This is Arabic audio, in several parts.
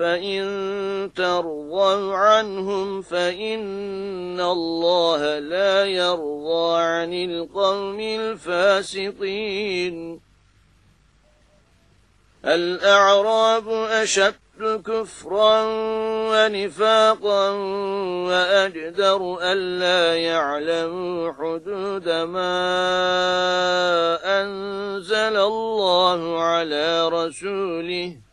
فإن ترضوا عنهم فإن الله لا يرضى عن القوم الفاسقين الأعراب أشد كفرا ونفاقا وأجدر ألا يعلموا حدود ما أنزل الله على رسوله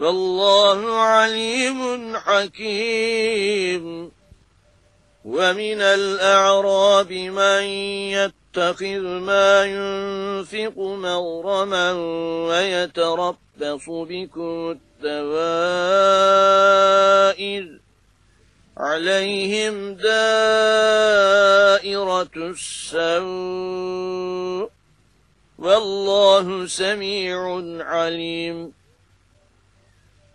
فالله عليم حكيم. ومن الأعراب من يتخذ ما ينفق مغرما ويتربص بكم الدوائر. عليهم دائرة السوء. والله سميع عليم.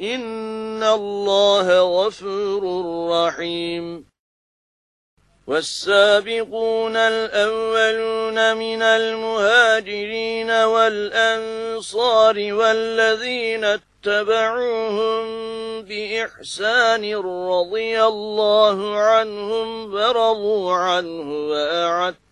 إن الله غفور رحيم والسابقون الأولون من المهاجرين والأنصار والذين اتبعوهم بإحسان رضي الله عنهم ورضوا عنه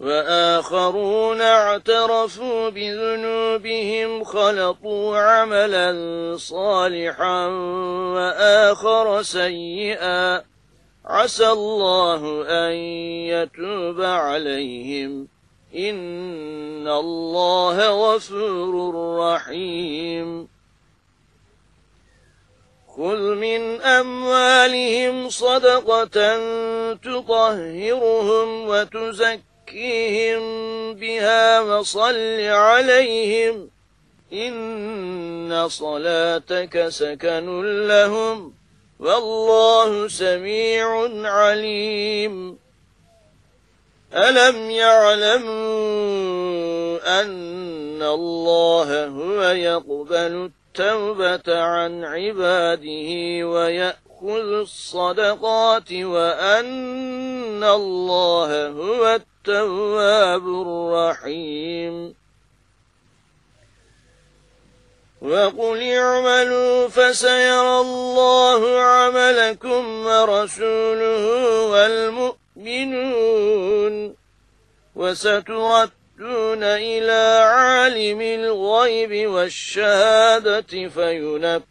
وآخرون اعترفوا بذنوبهم خلطوا عملا صالحا وآخر سيئا. عسى الله أن يتوب عليهم. إن الله غفور رحيم. خذ من أموالهم صدقة تطهرهم وتزكي وزكيهم بها وصل عليهم إن صلاتك سكن لهم والله سميع عليم. ألم يعلموا أن الله هو يقبل التوبة عن عباده وكل الصدقات وأن الله هو التواب الرحيم وقل اعملوا فسيرى الله عملكم ورسوله والمؤمنون وستردون إلى عالم الغيب والشهادة فينبئون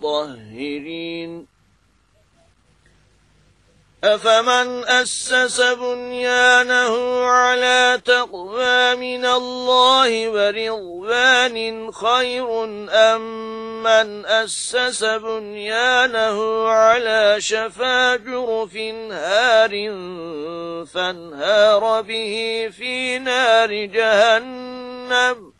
الطاهرين أفمن أسس بنيانه على تقوى من الله ورضوان خير أم من أسس بنيانه على شفا جرف هار فانهار به في نار جهنم.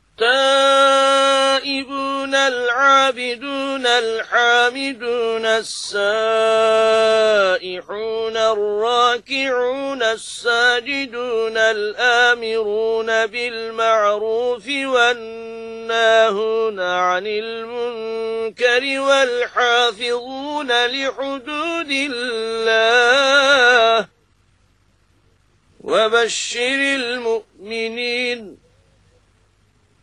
التائبون العابدون الحامدون السائحون الراكعون الساجدون الآمرون بالمعروف والناهون عن المنكر والحافظون لحدود الله وبشر المؤمنين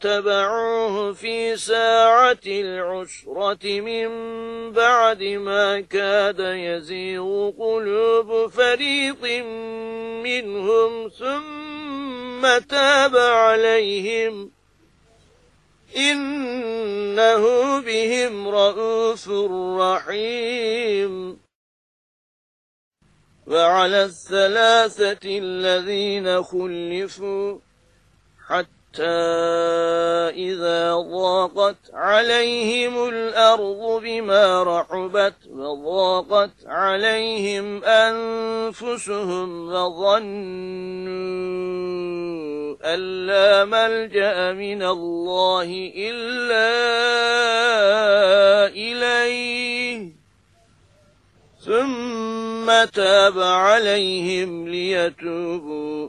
اتبعوه في ساعة العشرة من بعد ما كاد يزيغ قلوب فريق منهم ثم تاب عليهم. إنه بهم رؤوف رحيم. وعلى الثلاثة الذين خلفوا حتى حتى إذا ضاقت عليهم الأرض بما رحبت وضاقت عليهم أنفسهم وظنوا أن لا ملجأ من الله إلا إليه ثم تاب عليهم ليتوبوا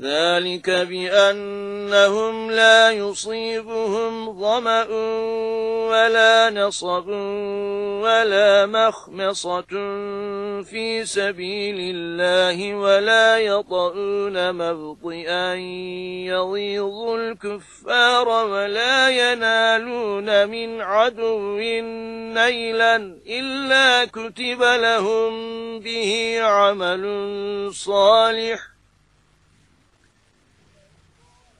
ذلك بأنهم لا يصيبهم ظمأ ولا نصب ولا مخمصة في سبيل الله ولا يطؤون مبطئا يغيظ الكفار ولا ينالون من عدو نيلا إلا كتب لهم به عمل صالح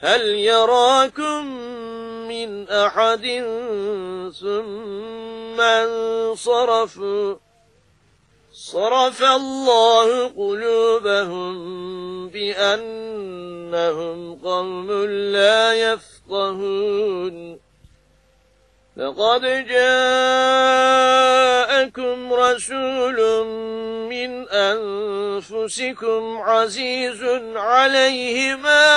هل يراكم من أحد ثم انصرفوا؟ صرف الله قلوبهم بأنهم قوم لا يفقهون. لقد جاءكم رسول من أنفسكم عزيز عليه ما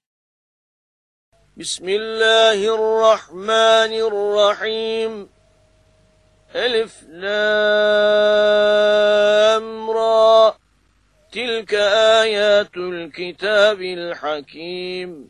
بسم الله الرحمن الرحيم. ألف لام را. تلك آيات الكتاب الحكيم.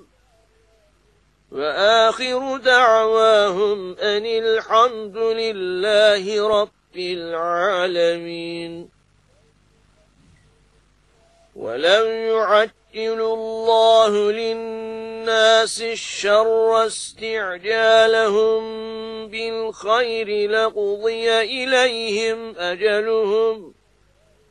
وآخر دعواهم أن الحمد لله رب العالمين. ولم يعجل الله للناس الشر استعجالهم بالخير لقضي إليهم أجلهم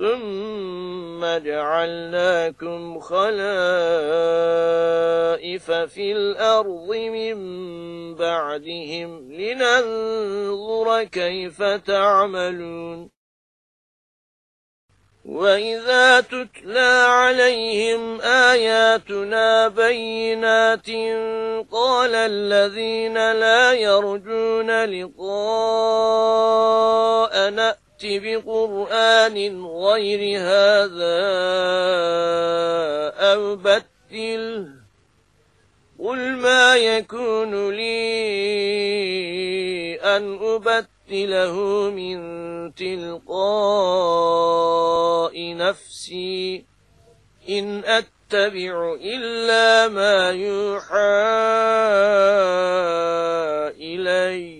ثم جعلناكم خلائف في الأرض من بعدهم لننظر كيف تعملون. وإذا تتلى عليهم آياتنا بينات قال الذين لا يرجون لقاء نأت بقرآن غير هذا أو بدل. قل ما يكون لي أن أبدل له من تلقاء نفسي. إن أتبع إلا ما يوحى إلي.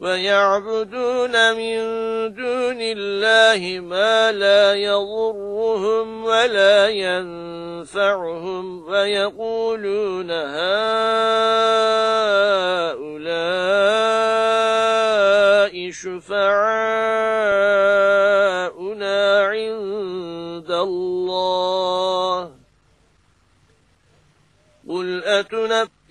ويعبدون من دون الله ما لا يضرهم ولا ينفعهم ويقولون هؤلاء شفعاؤنا عند الله. قل أتنبئ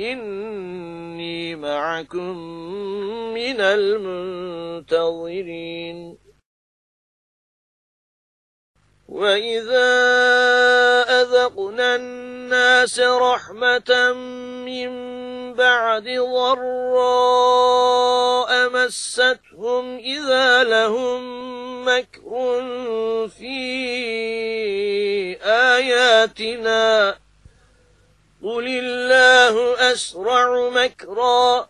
إني معكم من المنتظرين. وإذا أذقنا الناس رحمة من بعد ضراء مستهم إذا لهم مكر في آياتنا. قل الله أسرع مكرا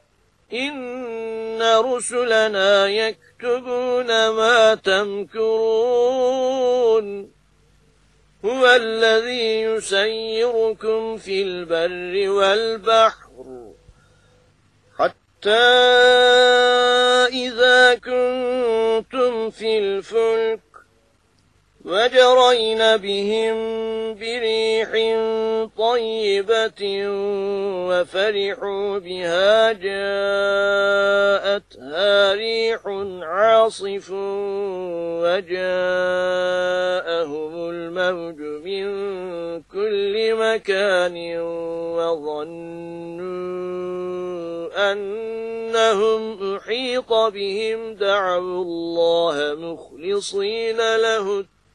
إن رسلنا يكتبون ما تمكرون هو الذي يسيركم في البر والبحر حتى إذا كنتم في الفلك وجرين بهم بريح طيبة وفرحوا بها جاءتها ريح عاصف وجاءهم الموج من كل مكان وظنوا أنهم أحيط بهم دعوا الله مخلصين له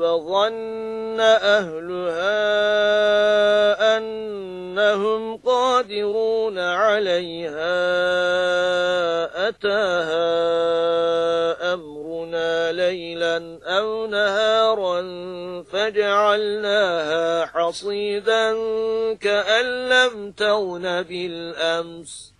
وظن أهلها أنهم قادرون عليها أتاها أمرنا ليلا أو نهارا فجعلناها حصيدا كأن لم تغن بالأمس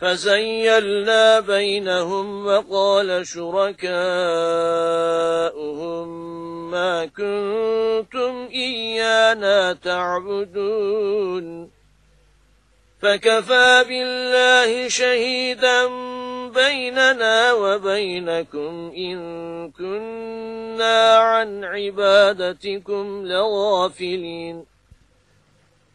فزيلنا بينهم وقال شركاؤهم ما كنتم إيانا تعبدون. فكفى بالله شهيدا بيننا وبينكم إن كنا عن عبادتكم لغافلين.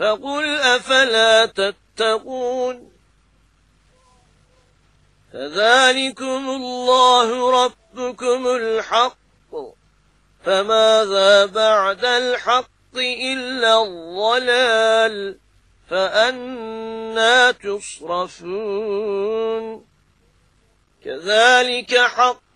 فقل أفلا تتقون فذلكم الله ربكم الحق فماذا بعد الحق إلا الضلال فأنا تصرفون كذلك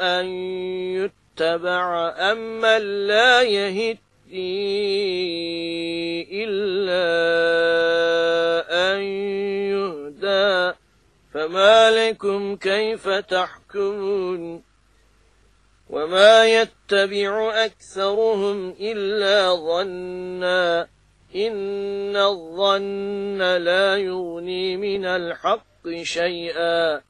أن يتبع أم من لا يهدي إلا أن يهدى. فما لكم كيف تحكمون؟ وما يتبع أكثرهم إلا ظنا. إن الظن لا يغني من الحق شيئا.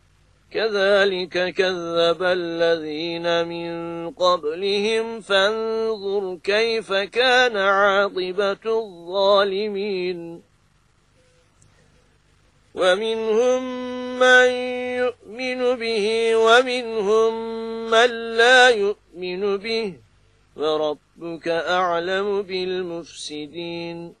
كذلك كذب الذين من قبلهم. فانظر كيف كان عاقبة الظالمين. ومنهم من يؤمن به ومنهم من لا يؤمن به. وربك أعلم بالمفسدين.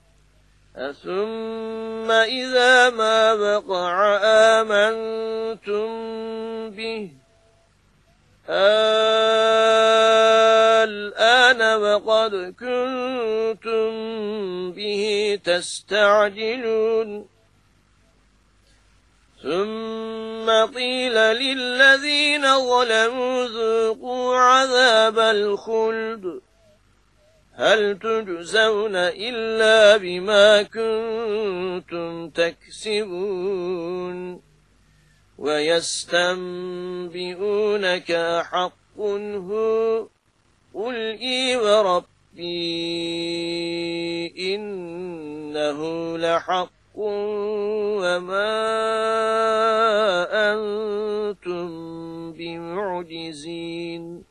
أثم إذا ما بقع آمنتم به الآن وقد كنتم به تستعجلون ثم قيل للذين ظلموا ذوقوا عذاب الخلد هل تجزون إلا بما كنتم تكسبون ويستنبئونك حق هو قل إي وربي إنه لحق وما أنتم بمعجزين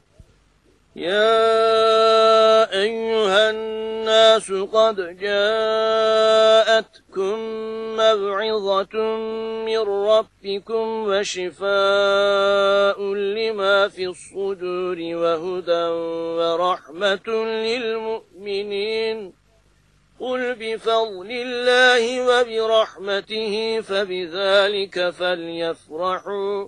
يا أيها الناس قد جاءتكم موعظة من ربكم وشفاء لما في الصدور وهدى ورحمة للمؤمنين. قل بفضل الله وبرحمته فبذلك فليفرحوا.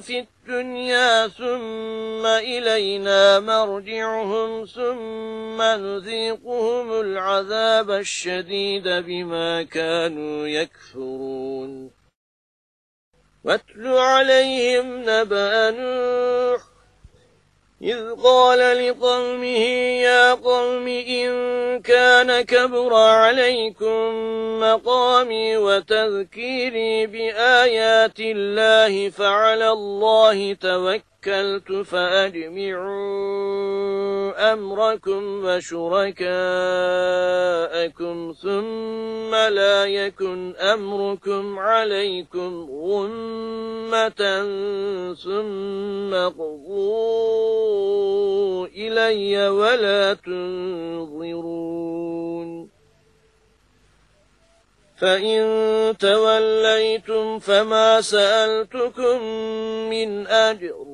في الدنيا ثم إلينا مرجعهم ثم نذيقهم العذاب الشديد بما كانوا يكفرون. واتل عليهم نبأ نوح إذ قال لقومه يا قوم إن كان كبر عليكم مقامي وتذكيري بآيات الله فعلى الله توكل. توكلت فأجمعوا أمركم وشركاءكم ثم لا يكن أمركم عليكم غمة ثم قضوا إلي ولا تنظرون. فإن توليتم فما سألتكم من أجر.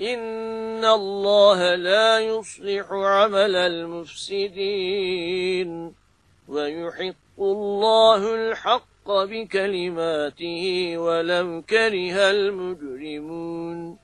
إن الله لا يصلح عمل المفسدين ويحق الله الحق بكلماته ولو كره المجرمون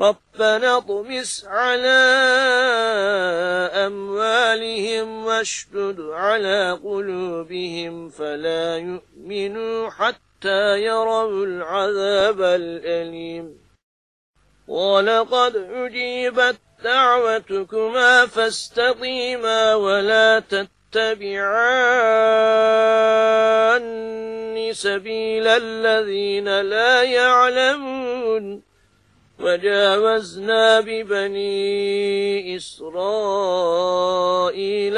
ربنا اطمس على أموالهم واشدد على قلوبهم فلا يؤمنوا حتى يروا العذاب الأليم. ولقد أجيبت دعوتكما فاستقيما ولا تتبعان سبيل الذين لا يعلمون. وجاوزنا ببني إسرائيل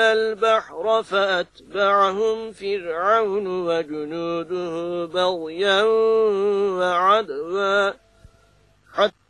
البحر فأتبعهم فرعون وجنوده بغيا وعدوا.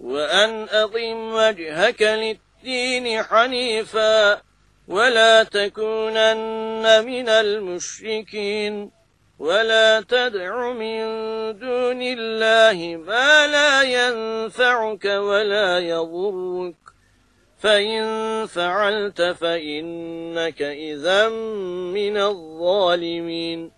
وأن أضم وجهك للدين حنيفا ولا تكونن من المشركين ولا تدع من دون الله ما لا ينفعك ولا يضرك فإن فعلت فإنك إذا من الظالمين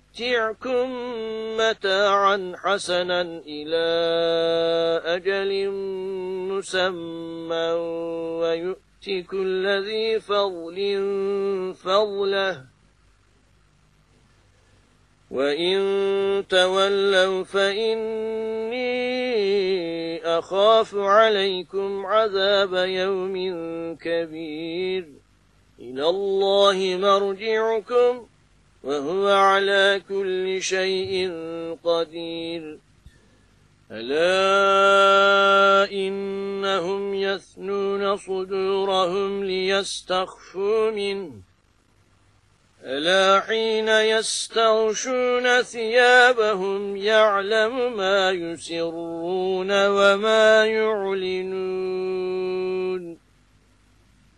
يمتعكم متاعا حسنا إلى أجل مسمى ويؤتي كل ذي فضل فضله وإن تولوا فإني أخاف عليكم عذاب يوم كبير إلى الله مرجعكم وهو على كل شيء قدير. ألا إنهم يثنون صدورهم ليستخفوا منه. ألا حين يستغشون ثيابهم يعلم ما يسرون وما يعلنون.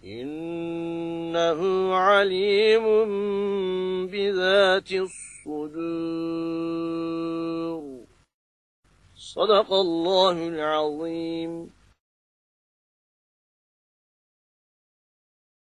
إنه عليم بذات الصدور. صدق الله العظيم.